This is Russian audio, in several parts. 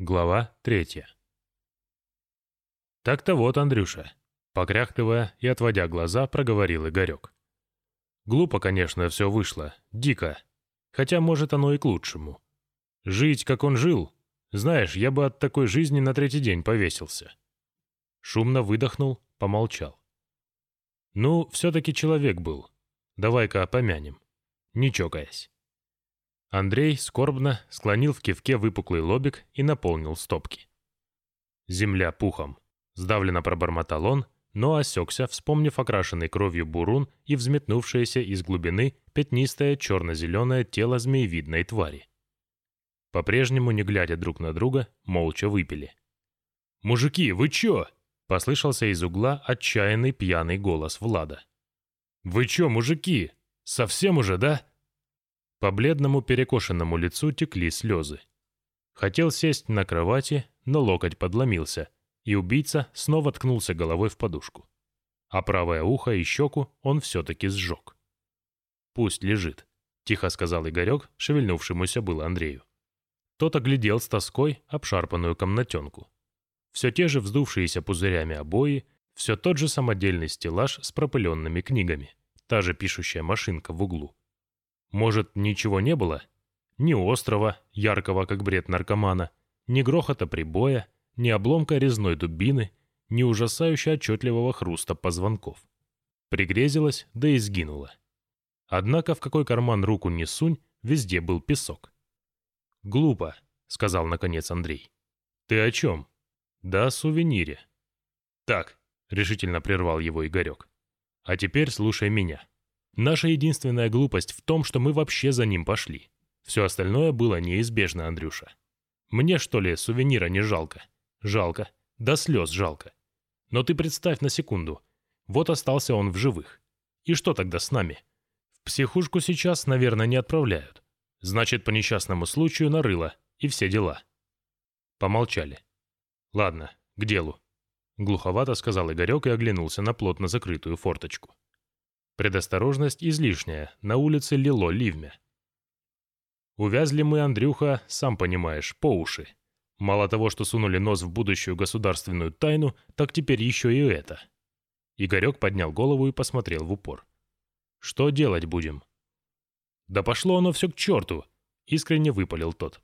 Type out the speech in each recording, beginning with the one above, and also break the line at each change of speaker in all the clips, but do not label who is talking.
Глава третья. «Так-то вот, Андрюша», — покряхтывая и отводя глаза, проговорил Игорек. «Глупо, конечно, все вышло, дико. Хотя, может, оно и к лучшему. Жить, как он жил, знаешь, я бы от такой жизни на третий день повесился». Шумно выдохнул, помолчал. «Ну, все-таки человек был. Давай-ка помянем. Не чокаясь». Андрей скорбно склонил в кивке выпуклый лобик и наполнил стопки. «Земля пухом», — сдавленно пробормотал он, но осекся, вспомнив окрашенный кровью бурун и взметнувшееся из глубины пятнистое черно-зеленое тело змеевидной твари. По-прежнему, не глядя друг на друга, молча выпили. «Мужики, вы чё?» — послышался из угла отчаянный пьяный голос Влада. «Вы чё, мужики? Совсем уже, да?» По бледному перекошенному лицу текли слезы. Хотел сесть на кровати, но локоть подломился, и убийца снова ткнулся головой в подушку. А правое ухо и щеку он все-таки сжег. «Пусть лежит», — тихо сказал Игорек, шевельнувшемуся было Андрею. Тот оглядел с тоской обшарпанную комнатенку. Все те же вздувшиеся пузырями обои, все тот же самодельный стеллаж с пропыленными книгами, та же пишущая машинка в углу. Может, ничего не было? Ни острова, яркого как бред наркомана, ни грохота прибоя, ни обломка резной дубины, ни ужасающе отчетливого хруста позвонков. Пригрезилась, да и сгинула. Однако в какой карман руку не сунь, везде был песок. «Глупо», — сказал наконец Андрей. «Ты о чем?» «Да о сувенире». «Так», — решительно прервал его Игорек. «А теперь слушай меня». Наша единственная глупость в том, что мы вообще за ним пошли. Все остальное было неизбежно, Андрюша. Мне, что ли, сувенира не жалко? Жалко. До слез жалко. Но ты представь на секунду. Вот остался он в живых. И что тогда с нами? В психушку сейчас, наверное, не отправляют. Значит, по несчастному случаю нарыло. И все дела. Помолчали. Ладно, к делу. Глуховато сказал Игорек и оглянулся на плотно закрытую форточку. Предосторожность излишняя, на улице лило ливмя. Увязли мы, Андрюха, сам понимаешь, по уши. Мало того, что сунули нос в будущую государственную тайну, так теперь еще и это. Игорек поднял голову и посмотрел в упор. «Что делать будем?» «Да пошло оно все к черту!» — искренне выпалил тот.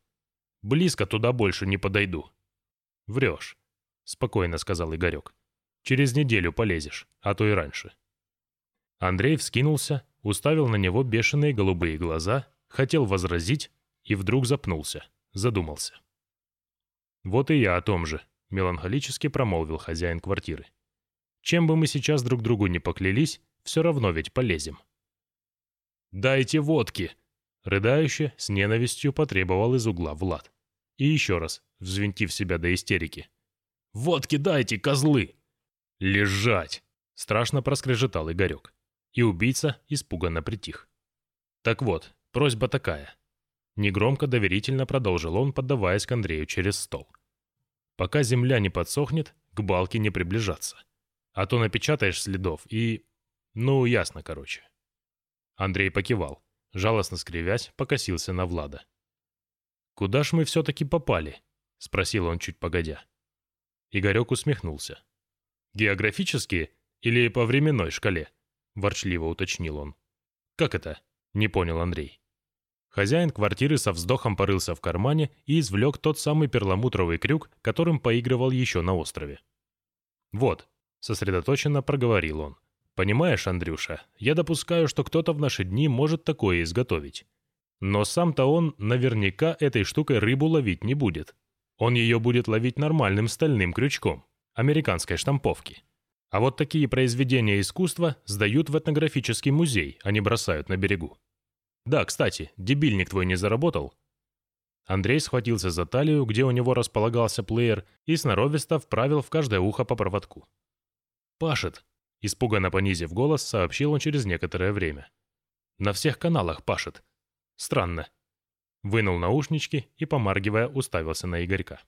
«Близко туда больше не подойду». «Врешь», — спокойно сказал Игорек. «Через неделю полезешь, а то и раньше». Андрей вскинулся, уставил на него бешеные голубые глаза, хотел возразить и вдруг запнулся, задумался. «Вот и я о том же», — меланхолически промолвил хозяин квартиры. «Чем бы мы сейчас друг другу не поклялись, все равно ведь полезем». «Дайте водки!» — рыдающе, с ненавистью потребовал из угла Влад. И еще раз, взвинтив себя до истерики. «Водки дайте, козлы!» «Лежать!» — страшно проскрежетал Игорек и убийца испуганно притих. «Так вот, просьба такая». Негромко доверительно продолжил он, поддаваясь к Андрею через стол. «Пока земля не подсохнет, к балке не приближаться. А то напечатаешь следов и... Ну, ясно, короче». Андрей покивал, жалостно скривясь, покосился на Влада. «Куда ж мы все-таки попали?» — спросил он чуть погодя. Игорек усмехнулся. «Географически или по временной шкале?» — ворчливо уточнил он. «Как это?» — не понял Андрей. Хозяин квартиры со вздохом порылся в кармане и извлек тот самый перламутровый крюк, которым поигрывал еще на острове. «Вот», — сосредоточенно проговорил он. «Понимаешь, Андрюша, я допускаю, что кто-то в наши дни может такое изготовить. Но сам-то он наверняка этой штукой рыбу ловить не будет. Он ее будет ловить нормальным стальным крючком, американской штамповки. А вот такие произведения искусства сдают в этнографический музей, а не бросают на берегу. Да, кстати, дебильник твой не заработал?» Андрей схватился за талию, где у него располагался плеер, и сноровисто вправил в каждое ухо по проводку. «Пашет», — испуганно понизив голос, сообщил он через некоторое время. «На всех каналах пашет. Странно». Вынул наушнички и, помаргивая, уставился на Игорька.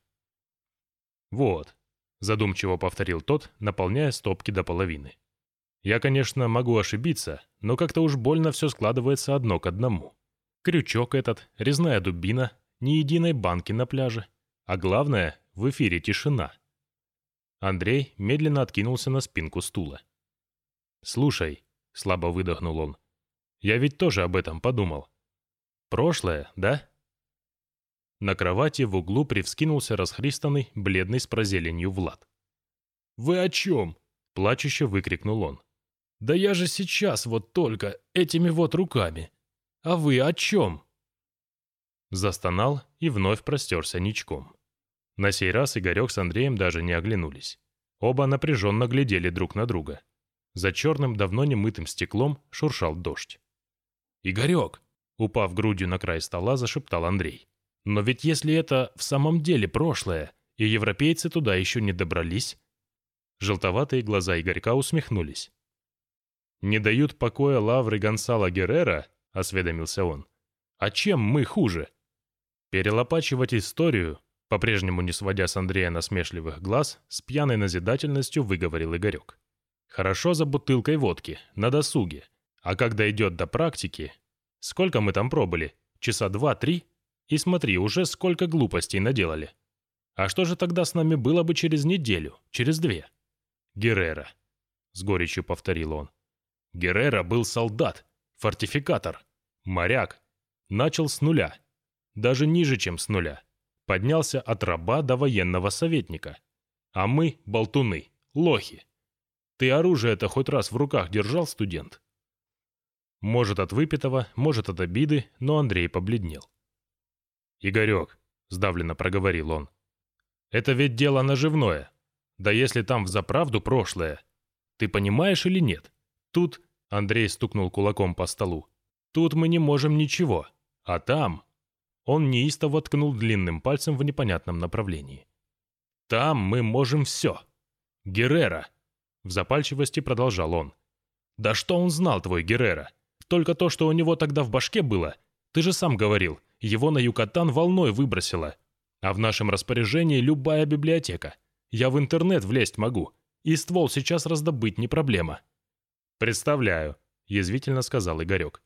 «Вот, задумчиво повторил тот, наполняя стопки до половины. Я, конечно, могу ошибиться, но как-то уж больно все складывается одно к одному. Крючок этот, резная дубина, ни единой банки на пляже. А главное, в эфире тишина. Андрей медленно откинулся на спинку стула. «Слушай», — слабо выдохнул он, — «я ведь тоже об этом подумал. Прошлое, да?» На кровати в углу привскинулся расхристанный, бледный с прозеленью Влад.
«Вы о чем?»
— плачуще выкрикнул он.
«Да я же сейчас вот только этими вот руками. А вы о чем?»
Застонал и вновь простерся ничком. На сей раз Игорек с Андреем даже не оглянулись. Оба напряженно глядели друг на друга. За черным, давно не мытым стеклом шуршал дождь.
«Игорек!»
— упав грудью на край стола, зашептал Андрей.
«Но ведь если это в самом деле прошлое, и европейцы туда еще не добрались...»
Желтоватые глаза Игорька усмехнулись. «Не дают покоя лавры Гонсала Геррера?» — осведомился он. «А чем мы хуже?» Перелопачивать историю, по-прежнему не сводя с Андрея насмешливых глаз, с пьяной назидательностью выговорил Игорек. «Хорошо за бутылкой водки, на досуге. А когда идет до практики... Сколько мы там пробыли? Часа два-три? И смотри, уже сколько глупостей наделали. А что же тогда с нами было бы через неделю, через две?» «Геррера», — с горечью повторил он. «Геррера был солдат, фортификатор, моряк. Начал с нуля» даже ниже, чем с нуля. Поднялся от раба до военного советника. А мы — болтуны, лохи. Ты оружие-то хоть раз в руках держал, студент? Может, от выпитого, может, от обиды, но Андрей побледнел. «Игорек», — сдавленно проговорил он, — «это ведь дело наживное. Да если там взаправду прошлое. Ты понимаешь или нет? Тут...» — Андрей стукнул кулаком по столу. «Тут мы не можем ничего. А там...» Он неистово ткнул длинным пальцем в непонятном направлении. «Там мы можем все. Геррера!» В запальчивости продолжал он. «Да что он знал, твой Геррера? Только то, что у него тогда в башке было. Ты же сам говорил, его на Юкатан волной выбросило. А в нашем распоряжении любая библиотека. Я в интернет влезть могу. И ствол сейчас раздобыть не проблема». «Представляю», — язвительно сказал Игорек.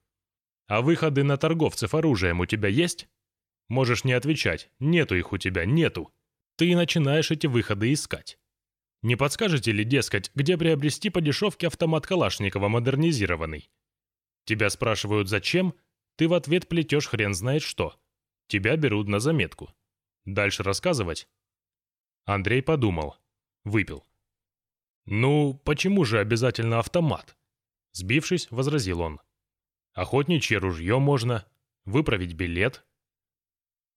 «А выходы на торговцев оружием у тебя есть?» Можешь не отвечать. Нету их у тебя, нету. Ты начинаешь эти выходы искать. Не подскажете ли, дескать, где приобрести по дешевке автомат Калашникова модернизированный? Тебя спрашивают зачем, ты в ответ плетешь хрен знает что. Тебя берут на заметку. Дальше рассказывать? Андрей подумал. Выпил. «Ну, почему же обязательно автомат?» Сбившись, возразил он. «Охотничье ружье можно, выправить билет,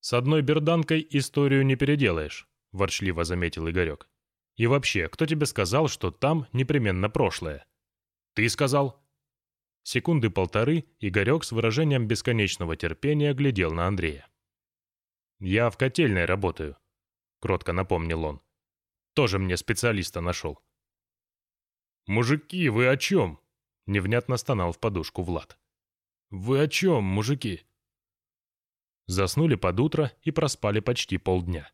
«С одной берданкой историю не переделаешь», – ворчливо заметил Игорек. «И вообще, кто тебе сказал, что там непременно прошлое?» «Ты сказал?» Секунды полторы Игорек с выражением бесконечного терпения глядел на Андрея. «Я в котельной работаю», — кротко напомнил он. «Тоже мне специалиста нашел».
«Мужики, вы о чем?»
— невнятно стонал в подушку Влад.
«Вы о чем, мужики?»
Заснули под утро и проспали почти полдня.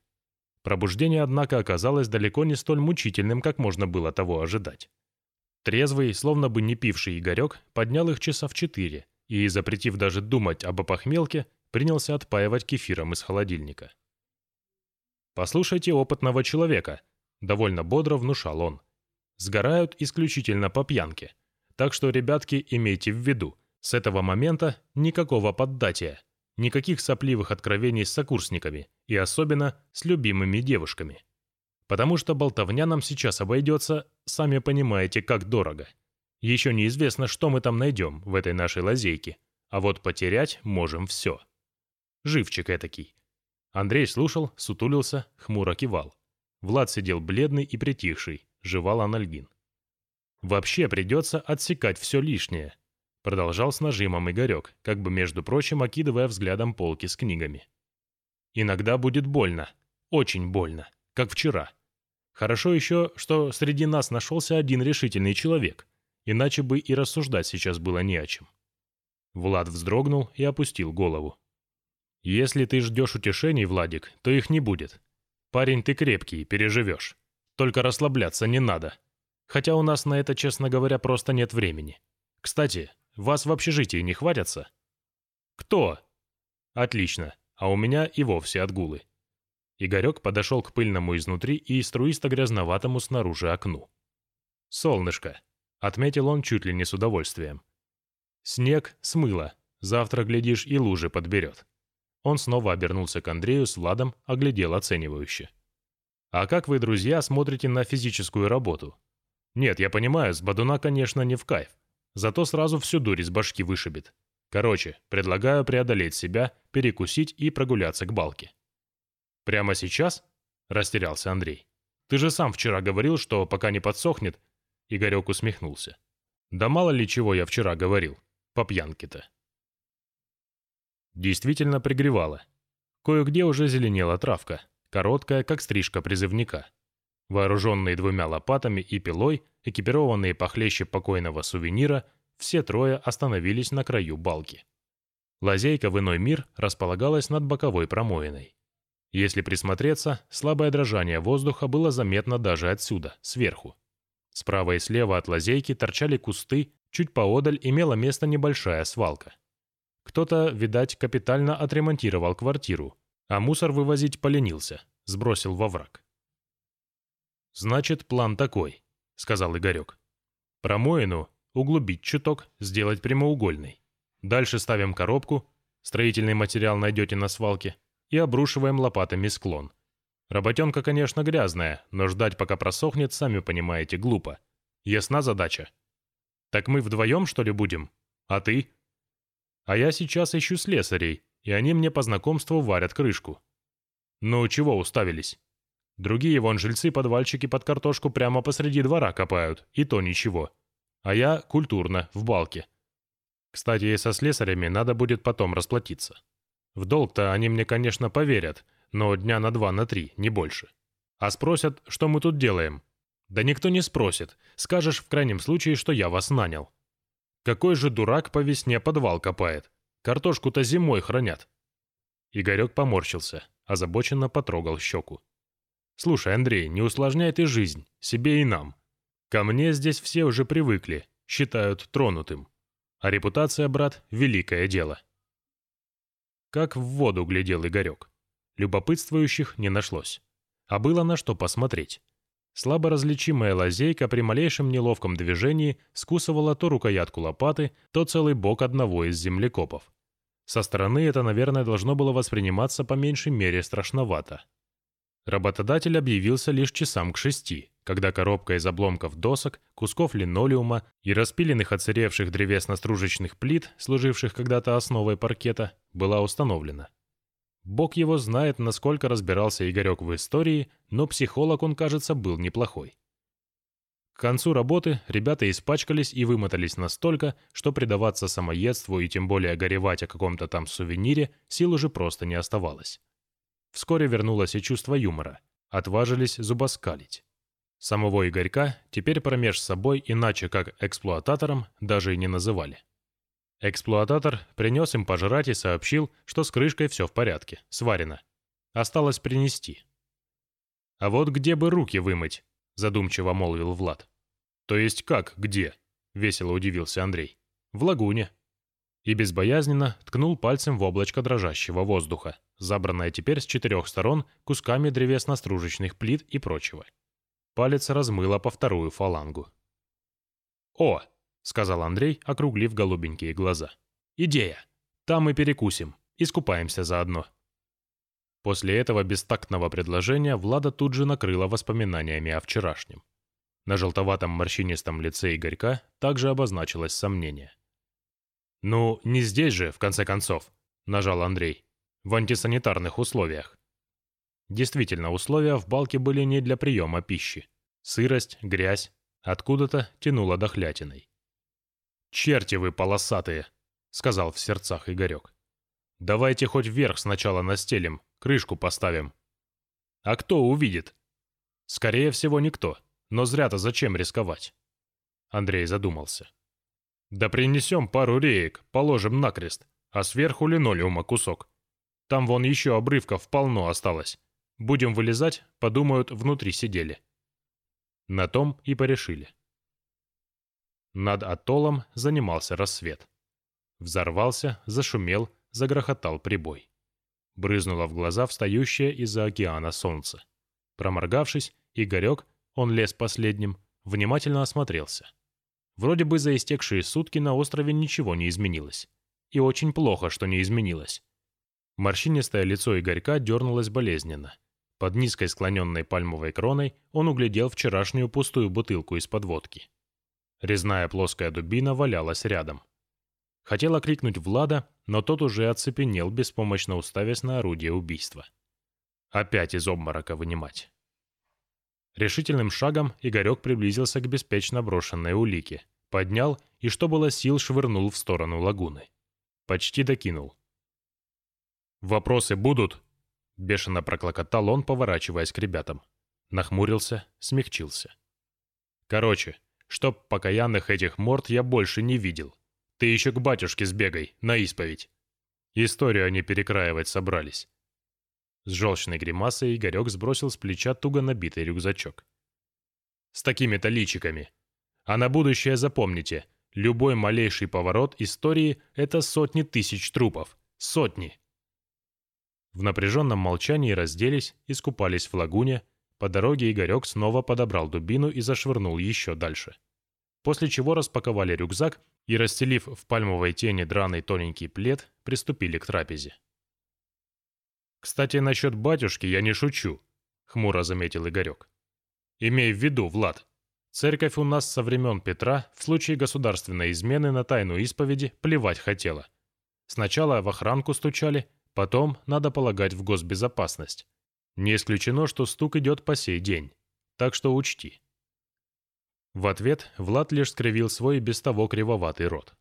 Пробуждение, однако, оказалось далеко не столь мучительным, как можно было того ожидать. Трезвый, словно бы не пивший Игорек, поднял их часа в четыре и, запретив даже думать об опохмелке, принялся отпаивать кефиром из холодильника. «Послушайте опытного человека», — довольно бодро внушал он. «Сгорают исключительно по пьянке. Так что, ребятки, имейте в виду, с этого момента никакого поддатия. Никаких сопливых откровений с сокурсниками и особенно с любимыми девушками. Потому что болтовня нам сейчас обойдется, сами понимаете, как дорого. Еще неизвестно, что мы там найдем в этой нашей лазейке, а вот потерять можем все. Живчик этакий. Андрей слушал, сутулился, хмуро кивал. Влад сидел бледный и притихший, жевал анальгин. Вообще придется отсекать все лишнее, Продолжал с нажимом Игорек, как бы, между прочим, окидывая взглядом полки с книгами. «Иногда будет больно. Очень больно. Как вчера. Хорошо еще, что среди нас нашелся один решительный человек, иначе бы и рассуждать сейчас было не о чем». Влад вздрогнул и опустил голову. «Если ты ждешь утешений, Владик, то их не будет. Парень ты крепкий, переживешь. Только расслабляться не надо. Хотя у нас на это, честно говоря, просто нет времени. Кстати, вас в общежитии не хватятся?» «Кто?» «Отлично. А у меня и вовсе отгулы». Игорек подошел к пыльному изнутри и струисто-грязноватому снаружи окну. «Солнышко», — отметил он чуть ли не с удовольствием. «Снег смыло, завтра, глядишь, и лужи подберет». Он снова обернулся к Андрею с Владом, оглядел оценивающе. «А как вы, друзья, смотрите на физическую работу? Нет, я понимаю, с Бадуна, конечно, не в кайф. Зато сразу всю дурь из башки вышибет. Короче, предлагаю преодолеть себя, перекусить и прогуляться к балке». «Прямо сейчас?» – растерялся Андрей. «Ты же сам вчера говорил, что пока не подсохнет...» Игорек усмехнулся. «Да мало ли чего я вчера говорил. По пьянке-то». Действительно пригревало. Кое-где уже зеленела травка, короткая, как стрижка призывника. Вооруженные двумя лопатами и пилой, экипированные похлеще покойного сувенира, все трое остановились на краю балки. Лазейка в иной мир располагалась над боковой промоиной. Если присмотреться, слабое дрожание воздуха было заметно даже отсюда, сверху. Справа и слева от лазейки торчали кусты, чуть поодаль имела место небольшая свалка. Кто-то, видать, капитально отремонтировал квартиру, а мусор вывозить поленился, сбросил во враг. «Значит, план такой», — сказал Игорек. «Промоину углубить чуток, сделать прямоугольной. Дальше ставим коробку, строительный материал найдете на свалке, и обрушиваем лопатами склон. Работенка, конечно, грязная, но ждать, пока просохнет, сами понимаете, глупо. Ясна задача? Так мы вдвоем, что ли, будем? А ты? А я сейчас ищу слесарей, и они мне по знакомству варят крышку. Ну, чего уставились? Другие вон жильцы-подвальчики под картошку прямо посреди двора копают, и то ничего. А я культурно, в балке. Кстати, и со слесарями надо будет потом расплатиться. В долг-то они мне, конечно, поверят, но дня на два, на три, не больше. А спросят, что мы тут делаем. Да никто не спросит. Скажешь в крайнем случае, что я вас нанял. Какой же дурак по весне подвал копает? Картошку-то зимой хранят. Игорек поморщился, озабоченно потрогал щеку. «Слушай, Андрей, не усложняй ты жизнь, себе и нам. Ко мне здесь все уже привыкли, считают тронутым. А репутация, брат, великое дело». Как в воду глядел Игорек. Любопытствующих не нашлось. А было на что посмотреть. Слабо различимая лазейка при малейшем неловком движении скусывала то рукоятку лопаты, то целый бок одного из землекопов. Со стороны это, наверное, должно было восприниматься по меньшей мере страшновато. Работодатель объявился лишь часам к шести, когда коробка из обломков досок, кусков линолеума и распиленных оцаревших древесно-стружечных плит, служивших когда-то основой паркета, была установлена. Бог его знает, насколько разбирался Игорек в истории, но психолог он, кажется, был неплохой. К концу работы ребята испачкались и вымотались настолько, что предаваться самоедству и тем более горевать о каком-то там сувенире сил уже просто не оставалось. Вскоре вернулось и чувство юмора. Отважились зубоскалить. Самого Игорька теперь промеж собой иначе как эксплуататором даже и не называли. Эксплуататор принес им пожрать и сообщил, что с крышкой все в порядке, сварено. Осталось принести. «А вот где бы руки вымыть?» – задумчиво молвил Влад. «То есть как, где?» – весело удивился Андрей. «В лагуне». И безбоязненно ткнул пальцем в облачко дрожащего воздуха, забранное теперь с четырех сторон кусками древесно-стружечных плит и прочего. Палец размыло по вторую фалангу. «О!» — сказал Андрей, округлив голубенькие глаза. «Идея! Там мы перекусим, искупаемся заодно». После этого бестактного предложения Влада тут же накрыла воспоминаниями о вчерашнем. На желтоватом морщинистом лице Игорька также обозначилось сомнение. «Ну, не здесь же, в конце концов», — нажал Андрей. «В антисанитарных условиях. Действительно, условия в балке были не для приема пищи. Сырость, грязь, откуда-то тянуло дохлятиной. «Черти вы полосатые!» — сказал в сердцах Игорек. «Давайте хоть вверх сначала настелим, крышку поставим». «А кто увидит?» «Скорее всего, никто. Но зря-то зачем рисковать?» Андрей задумался. «Да принесем пару реек, положим накрест, а сверху линолеума кусок. Там вон еще обрывков полно осталось. Будем вылезать, подумают, внутри сидели. На том и порешили. Над атоллом занимался рассвет. Взорвался, зашумел, загрохотал прибой. Брызнуло в глаза встающее из-за океана солнце. Проморгавшись, Игорек, он лез последним, внимательно осмотрелся. Вроде бы за истекшие сутки на острове ничего не изменилось. И очень плохо, что не изменилось. Морщинистое лицо Игорька дернулось болезненно. Под низкой склоненной пальмовой кроной он углядел вчерашнюю пустую бутылку из-под водки. Резная плоская дубина валялась рядом. Хотел окликнуть Влада, но тот уже оцепенел, беспомощно уставясь на орудие убийства. Опять из обморока вынимать. Решительным шагом Игорек приблизился к беспечно брошенной улике, поднял и, что было сил, швырнул в сторону лагуны. Почти докинул. «Вопросы будут?» — бешено проклокотал он, поворачиваясь к ребятам. Нахмурился, смягчился. «Короче, чтоб покаянных этих морд я больше не видел. Ты еще к батюшке сбегай, на исповедь. Историю они перекраивать собрались. С желчной гримасой Игорек сбросил с плеча туго набитый рюкзачок. С такими-то личиками. А на будущее запомните, любой малейший поворот истории — это сотни тысяч трупов. Сотни. В напряженном молчании разделись, искупались в лагуне. По дороге Игорек снова подобрал дубину и зашвырнул еще дальше. После чего распаковали рюкзак и, расстелив в пальмовой тени драный тоненький плед, приступили к трапезе. «Кстати, насчет батюшки я не шучу», — хмуро заметил Игорек. «Имей в виду, Влад, церковь у нас со времен Петра в случае государственной измены на тайну исповеди плевать хотела. Сначала в охранку стучали, потом, надо полагать, в госбезопасность. Не исключено, что стук идет по сей день. Так что учти». В ответ Влад лишь скривил свой без того кривоватый рот.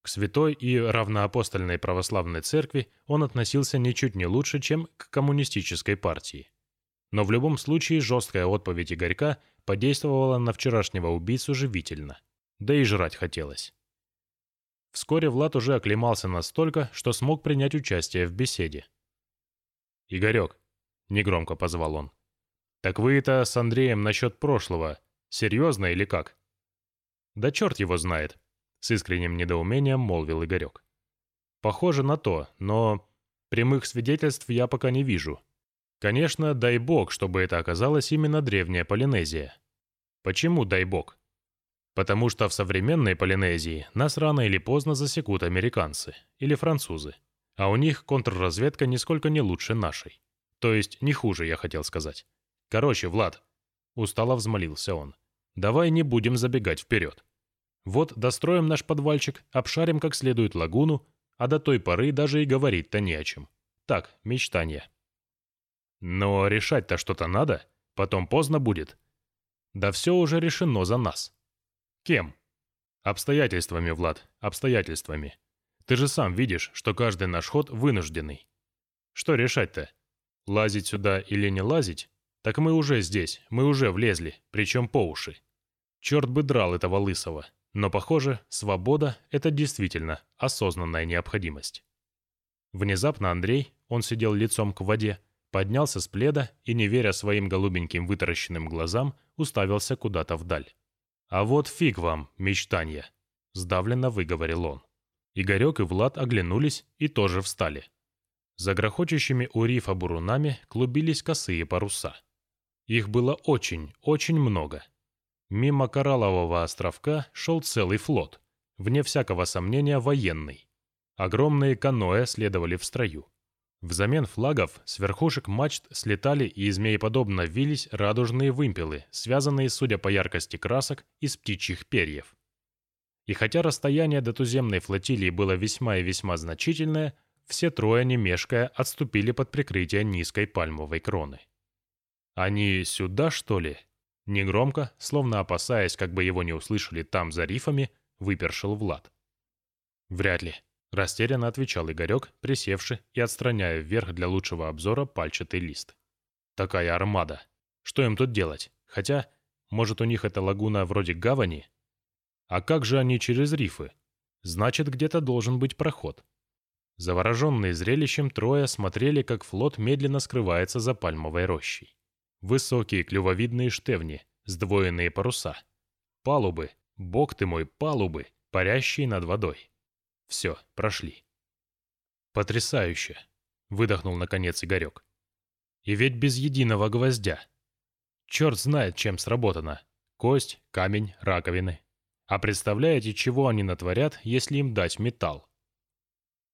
К святой и равноапостольной православной церкви он относился ничуть не лучше, чем к коммунистической партии. Но в любом случае жесткая отповедь Игорька подействовала на вчерашнего убийцу живительно. Да и жрать хотелось. Вскоре Влад уже оклемался настолько, что смог принять участие в беседе. «Игорек», — негромко позвал он, — «так вы это с Андреем насчет прошлого, Серьезно или как?» «Да черт его знает», — с искренним недоумением молвил Игорек. «Похоже на то, но прямых свидетельств я пока не вижу. Конечно, дай бог, чтобы это оказалась именно древняя Полинезия. Почему дай бог? Потому что в современной Полинезии нас рано или поздно засекут американцы или французы, а у них контрразведка нисколько не лучше нашей. То есть не хуже, я хотел сказать. Короче, Влад, устало взмолился он. Давай не будем забегать вперед. Вот достроим наш подвальчик, обшарим как следует лагуну, а до той поры даже и говорить-то не о чем. Так, мечтание. Но решать-то что-то надо, потом поздно будет. Да все уже решено за нас. Кем? Обстоятельствами, Влад, обстоятельствами. Ты же сам видишь, что каждый наш ход вынужденный. Что решать-то? Лазить сюда или не лазить? Так мы уже здесь, мы уже влезли, причем по уши. Черт бы драл этого лысого. Но, похоже, свобода — это действительно осознанная необходимость. Внезапно Андрей, он сидел лицом к воде, поднялся с пледа и, не веря своим голубеньким вытаращенным глазам, уставился куда-то вдаль. «А вот фиг вам, мечтанье!» — сдавленно выговорил он. Игорек и Влад оглянулись и тоже встали. За грохочущими у рифа бурунами клубились косые паруса. Их было очень, очень много — Мимо Кораллового островка шел целый флот, вне всякого сомнения военный. Огромные каноэ следовали в строю. Взамен флагов с верхушек мачт слетали и змееподобно вились радужные вымпелы, связанные, судя по яркости красок, из птичьих перьев. И хотя расстояние до туземной флотилии было весьма и весьма значительное, все трое, не мешкая, отступили под прикрытие низкой пальмовой кроны. «Они сюда, что ли?» Негромко, словно опасаясь, как бы его не услышали там за рифами, выпершил Влад. «Вряд ли», — растерянно отвечал Игорек, присевший и отстраняя вверх для лучшего обзора пальчатый лист. «Такая армада. Что им тут делать? Хотя, может, у них эта лагуна вроде гавани? А как же они через рифы? Значит, где-то должен быть проход». Завороженные зрелищем трое смотрели, как флот медленно скрывается за пальмовой рощей. Высокие клювовидные штевни, сдвоенные паруса. Палубы, бог ты мой, палубы, парящие над водой. Все, прошли. Потрясающе. выдохнул наконец Игорек. И ведь без единого гвоздя. Черт знает, чем сработано. Кость, камень, раковины. А представляете, чего они натворят, если им дать металл?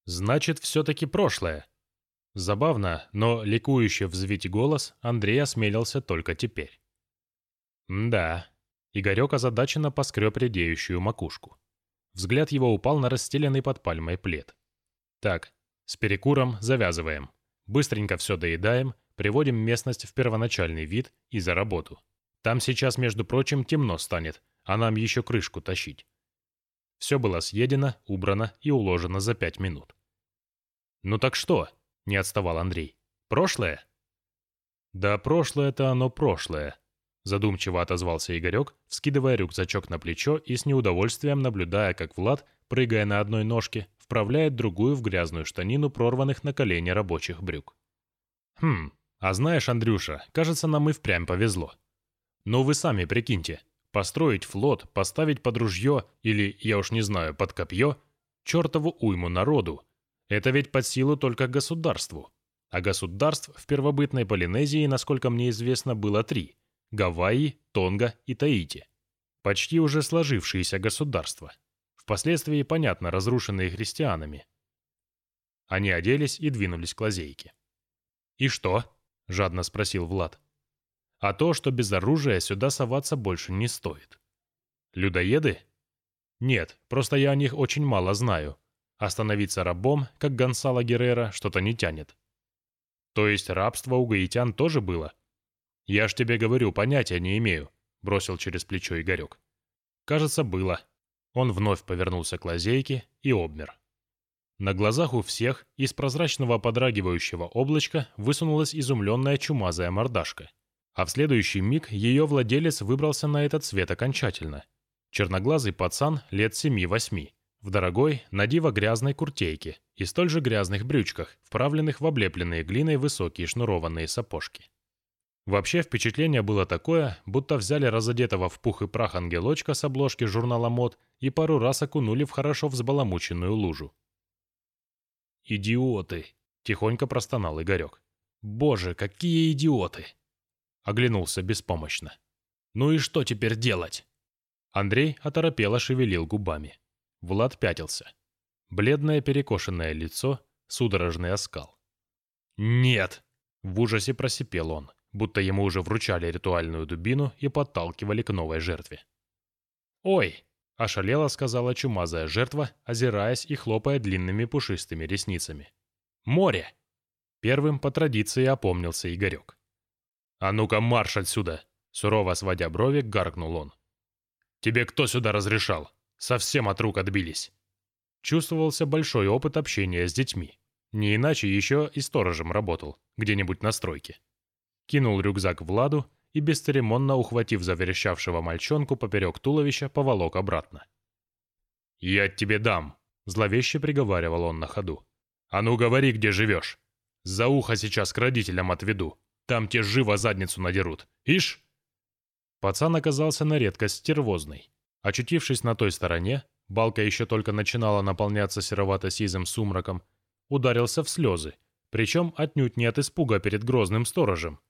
Значит, все-таки прошлое. Забавно, но ликующе взвить голос Андрей осмелился только теперь. да. Игорек озадаченно поскреб редеющую макушку. Взгляд его упал на расстеленный под пальмой плед. Так, с перекуром завязываем. Быстренько все доедаем, приводим местность в первоначальный вид и за работу. Там сейчас, между прочим, темно станет, а нам еще крышку тащить. Все было съедено, убрано и уложено за пять минут. «Ну так что?» — не отставал Андрей. «Прошлое?» «Да прошлое-то оно прошлое», — задумчиво отозвался Игорек, вскидывая рюкзачок на плечо и с неудовольствием наблюдая, как Влад, прыгая на одной ножке, вправляет другую в грязную штанину прорванных на колени рабочих брюк. «Хм, а знаешь, Андрюша, кажется, нам и впрямь повезло. Но вы сами прикиньте, построить флот, поставить под ружье или, я уж не знаю, под копье, чертову уйму народу. Это ведь под силу только государству. А государств в первобытной Полинезии, насколько мне известно, было три – Гавайи, Тонга и Таити. Почти уже сложившиеся государства. Впоследствии, понятно, разрушенные христианами. Они оделись и двинулись к лазейке. «И что?» – жадно спросил Влад а то, что без оружия сюда соваться больше не стоит. Людоеды? Нет, просто я о них очень мало знаю. Остановиться рабом, как Гонсало Геррера, что-то не тянет. То есть рабство у гаитян тоже было? Я ж тебе говорю, понятия не имею, бросил через плечо Игорек. Кажется, было. Он вновь повернулся к лазейке и обмер. На глазах у всех из прозрачного подрагивающего облачка высунулась изумленная чумазая мордашка. А в следующий миг ее владелец выбрался на этот свет окончательно. Черноглазый пацан лет семи-восьми, в дорогой, надиво грязной куртейке и столь же грязных брючках, вправленных в облепленные глиной высокие шнурованные сапожки. Вообще впечатление было такое, будто взяли разодетого в пух и прах ангелочка с обложки журнала мод и пару раз окунули в хорошо взбаламученную лужу. «Идиоты!» — тихонько простонал Игорек. «Боже, какие идиоты!» Оглянулся беспомощно. «Ну и что теперь делать?» Андрей оторопело шевелил губами. Влад пятился. Бледное перекошенное лицо, судорожный оскал. «Нет!» — в ужасе просипел он, будто ему уже вручали ритуальную дубину и подталкивали к новой жертве. «Ой!» — ошалела сказала чумазая жертва, озираясь и хлопая длинными пушистыми ресницами. «Море!» Первым по традиции опомнился Игорек. «А ну-ка марш отсюда!» Сурово сводя брови, гаркнул он. «Тебе кто сюда разрешал? Совсем от рук отбились!» Чувствовался большой опыт общения с детьми. Не иначе еще и сторожем работал, где-нибудь на стройке. Кинул рюкзак Владу и, бесцеремонно ухватив заверещавшего мальчонку поперек туловища, поволок обратно. «Я тебе дам!» — зловеще приговаривал он на ходу. «А ну говори, где живешь! За ухо сейчас к родителям отведу!» Там те живо задницу надерут. Ишь!» Пацан оказался на редкость стервозный. Очутившись на той стороне, балка еще только начинала наполняться серовато-сизым сумраком, ударился в слезы, причем отнюдь не от испуга перед грозным сторожем.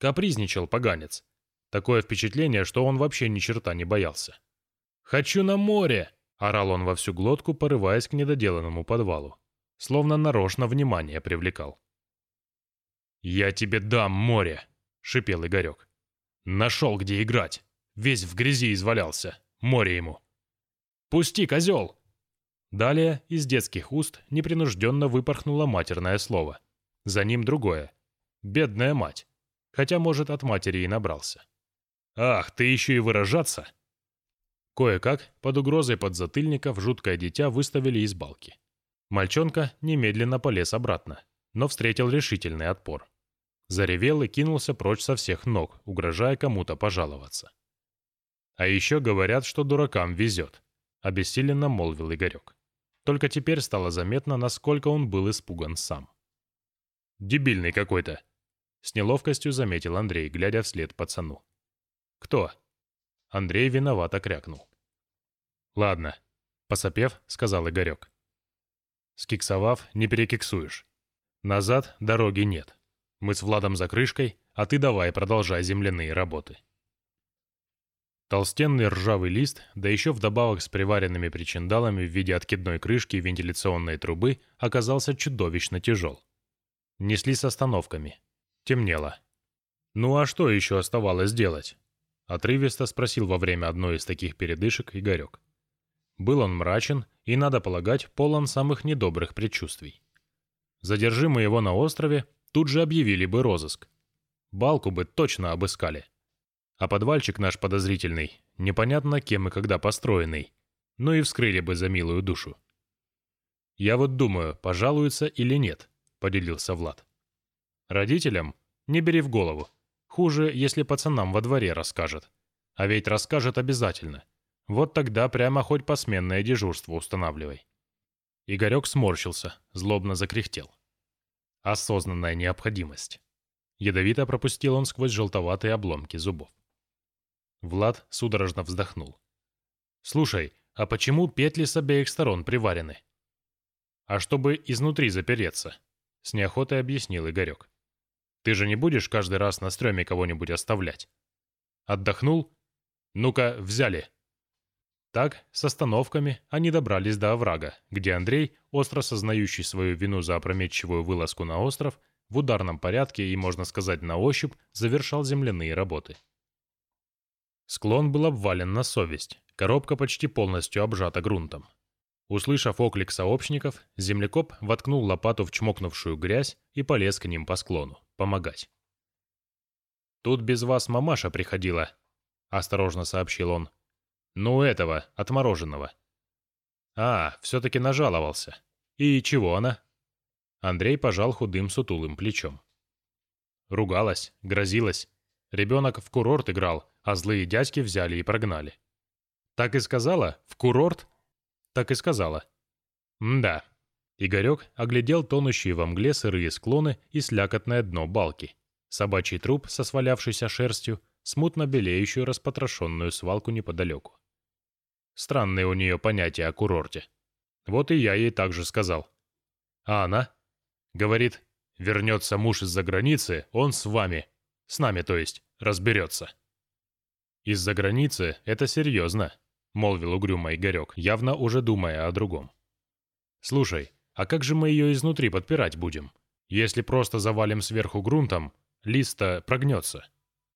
Капризничал поганец. Такое впечатление, что он вообще ни черта не боялся. «Хочу на море!» — орал он во всю глотку, порываясь к недоделанному подвалу. Словно нарочно внимание привлекал. «Я тебе дам море!» — шипел Игорек. «Нашел, где играть. Весь в грязи извалялся. Море ему!» «Пусти, козел!» Далее из детских уст непринужденно выпорхнуло матерное слово. За ним другое. «Бедная мать». Хотя, может, от матери и набрался. «Ах, ты еще и выражаться!» Кое-как, под угрозой подзатыльников, жуткое дитя выставили из балки. Мальчонка немедленно полез обратно, но встретил решительный отпор. Заревел и кинулся прочь со всех ног, угрожая кому-то пожаловаться. «А еще говорят, что дуракам везет», — обессиленно молвил Игорек. Только теперь стало заметно, насколько он был испуган сам. «Дебильный какой-то», — с неловкостью заметил Андрей, глядя вслед пацану. «Кто?» Андрей виновато крякнул. «Ладно», — посопев, сказал Игорек. «Скиксовав, не перекиксуешь. Назад дороги нет. Мы с Владом за крышкой, а ты давай продолжай земляные работы. Толстенный ржавый лист, да еще вдобавок с приваренными причиндалами в виде откидной крышки и вентиляционной трубы, оказался чудовищно тяжел. Несли с остановками. Темнело. «Ну а что еще оставалось делать?» Отрывисто спросил во время одной из таких передышек Игорек. Был он мрачен и, надо полагать, полон самых недобрых предчувствий. Задержи мы его на острове, тут же объявили бы розыск. Балку бы точно обыскали. А подвальчик наш подозрительный, непонятно кем и когда построенный, ну и вскрыли бы за милую душу. «Я вот думаю, пожалуются или нет», — поделился Влад. «Родителям? Не бери в голову. Хуже, если пацанам во дворе расскажет. А ведь расскажет обязательно. Вот тогда прямо хоть посменное дежурство устанавливай». Игорек сморщился, злобно закряхтел. Осознанная необходимость. Ядовито пропустил он сквозь желтоватые обломки зубов. Влад судорожно вздохнул. «Слушай, а почему петли с обеих сторон приварены?» «А чтобы изнутри запереться», — с неохотой объяснил Игорек. «Ты же не будешь каждый раз на стреме кого-нибудь оставлять?» «Отдохнул? Ну-ка, взяли!» Так, с остановками, они добрались до оврага, где Андрей, остро сознающий свою вину за опрометчивую вылазку на остров, в ударном порядке и, можно сказать, на ощупь, завершал земляные работы. Склон был обвален на совесть, коробка почти полностью обжата грунтом. Услышав оклик сообщников, землекоп воткнул лопату в чмокнувшую грязь и полез к ним по склону, помогать. «Тут без вас мамаша приходила», — осторожно сообщил он. «Ну, этого, отмороженного». «А, все-таки нажаловался. И чего она?» Андрей пожал худым сутулым плечом. Ругалась, грозилась. Ребенок в курорт играл, а злые дядьки взяли и прогнали. Так и сказала? В курорт? Так и сказала. да. Игорек оглядел тонущие во мгле сырые склоны и слякотное дно балки. Собачий труп со свалявшейся шерстью, смутно белеющую распотрошенную свалку неподалеку. Странные у нее понятия о курорте. Вот и я ей также сказал. А она? Говорит, вернется муж из-за границы, он с вами. С нами, то есть, разберется. Из-за границы это серьезно, молвил угрюмо Игорек, явно уже думая о другом. Слушай, а как же мы ее изнутри подпирать будем? Если просто завалим сверху грунтом, лист прогнется.